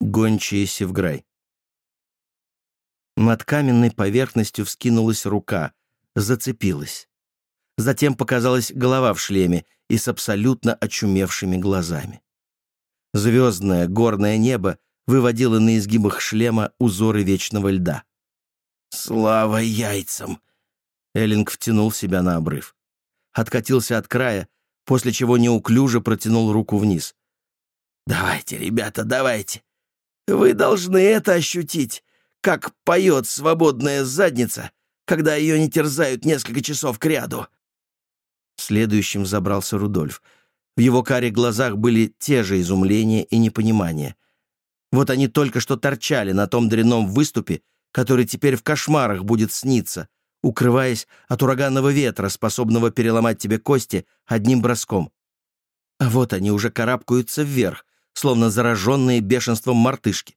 Гончие Севграй. Над каменной поверхностью вскинулась рука, зацепилась. Затем показалась голова в шлеме и с абсолютно очумевшими глазами. Звездное горное небо выводило на изгибах шлема узоры вечного льда. «Слава яйцам!» Эллинг втянул себя на обрыв. Откатился от края, после чего неуклюже протянул руку вниз. «Давайте, ребята, давайте! Вы должны это ощутить, как поет свободная задница, когда ее не терзают несколько часов кряду. Следующим забрался Рудольф. В его каре глазах были те же изумления и непонимание. Вот они только что торчали на том дряном выступе, который теперь в кошмарах будет сниться, укрываясь от ураганного ветра, способного переломать тебе кости одним броском. А вот они уже карабкаются вверх, словно зараженные бешенством мартышки.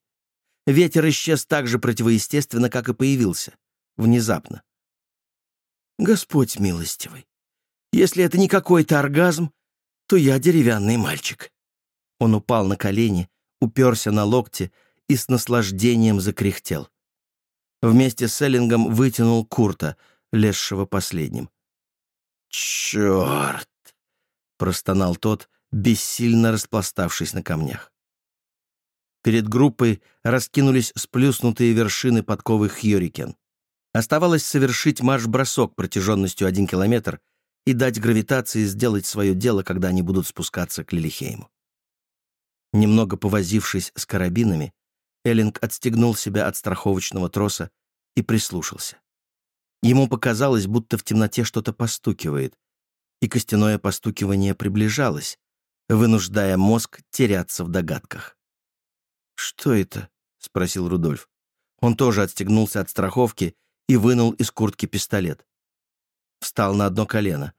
Ветер исчез так же противоестественно, как и появился. Внезапно. Господь милостивый, если это не какой-то оргазм, то я деревянный мальчик. Он упал на колени, уперся на локти и с наслаждением закряхтел. Вместе с Эллингом вытянул Курта, лезшего последним. «Черт!» — простонал тот, бессильно распластавшись на камнях. Перед группой раскинулись сплюснутые вершины подковых Хьюрикен. Оставалось совершить марш-бросок протяженностью один километр и дать гравитации сделать свое дело, когда они будут спускаться к Лилихейму. Немного повозившись с карабинами, Эллинг отстегнул себя от страховочного троса и прислушался. Ему показалось, будто в темноте что-то постукивает, и костяное постукивание приближалось, вынуждая мозг теряться в догадках. «Что это?» — спросил Рудольф. Он тоже отстегнулся от страховки и вынул из куртки пистолет. Встал на одно колено.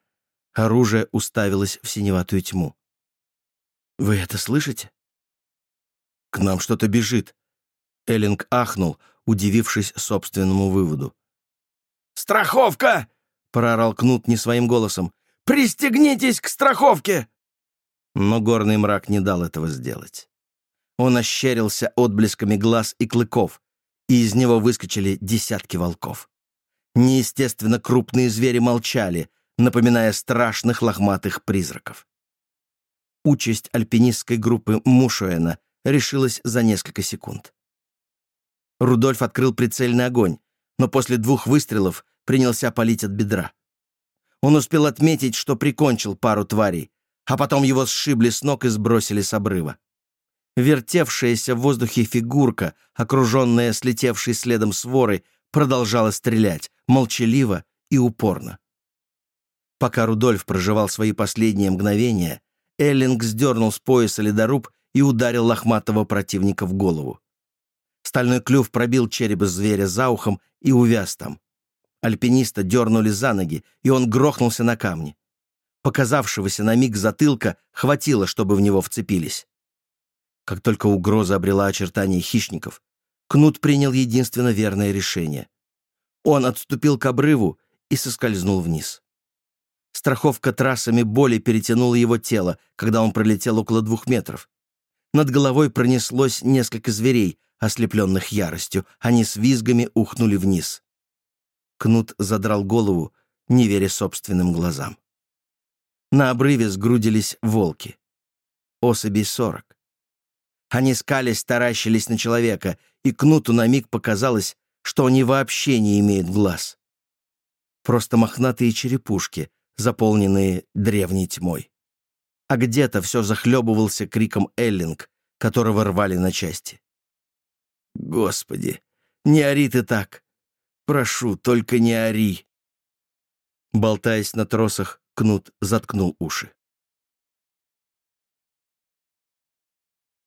Оружие уставилось в синеватую тьму. «Вы это слышите?» «К нам что-то бежит!» Эллинг ахнул, удивившись собственному выводу. «Страховка!» — проорал Кнут не своим голосом. «Пристегнитесь к страховке!» Но горный мрак не дал этого сделать. Он ощерился отблесками глаз и клыков, и из него выскочили десятки волков. Неестественно крупные звери молчали, напоминая страшных лохматых призраков. Участь альпинистской группы Мушуэна решилась за несколько секунд. Рудольф открыл прицельный огонь, но после двух выстрелов принялся палить от бедра. Он успел отметить, что прикончил пару тварей, а потом его сшибли с ног и сбросили с обрыва. Вертевшаяся в воздухе фигурка, окруженная слетевшей следом сворой, продолжала стрелять, молчаливо и упорно. Пока Рудольф проживал свои последние мгновения, Эллинг сдернул с пояса ледоруб и ударил лохматого противника в голову. Стальной клюв пробил череп зверя за ухом и увяз там. Альпиниста дернули за ноги, и он грохнулся на камни. Показавшегося на миг затылка хватило, чтобы в него вцепились. Как только угроза обрела очертания хищников, Кнут принял единственно верное решение. Он отступил к обрыву и соскользнул вниз. Страховка трассами боли перетянула его тело, когда он пролетел около двух метров. Над головой пронеслось несколько зверей, ослепленных яростью. Они с визгами ухнули вниз. Кнут задрал голову, не веря собственным глазам. На обрыве сгрудились волки. Особей сорок. Они скались, таращились на человека, и Кнуту на миг показалось, что они вообще не имеют глаз. Просто мохнатые черепушки, заполненные древней тьмой. А где-то все захлебывался криком Эллинг, которого рвали на части. «Господи, не ори ты так! Прошу, только не ори!» Болтаясь на тросах, Кнут заткнул уши.